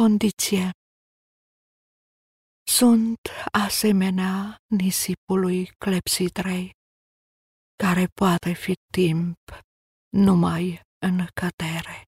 condiție. Sunt asemenea nisipului clepsidrei, care poate fi timp numai în cădere.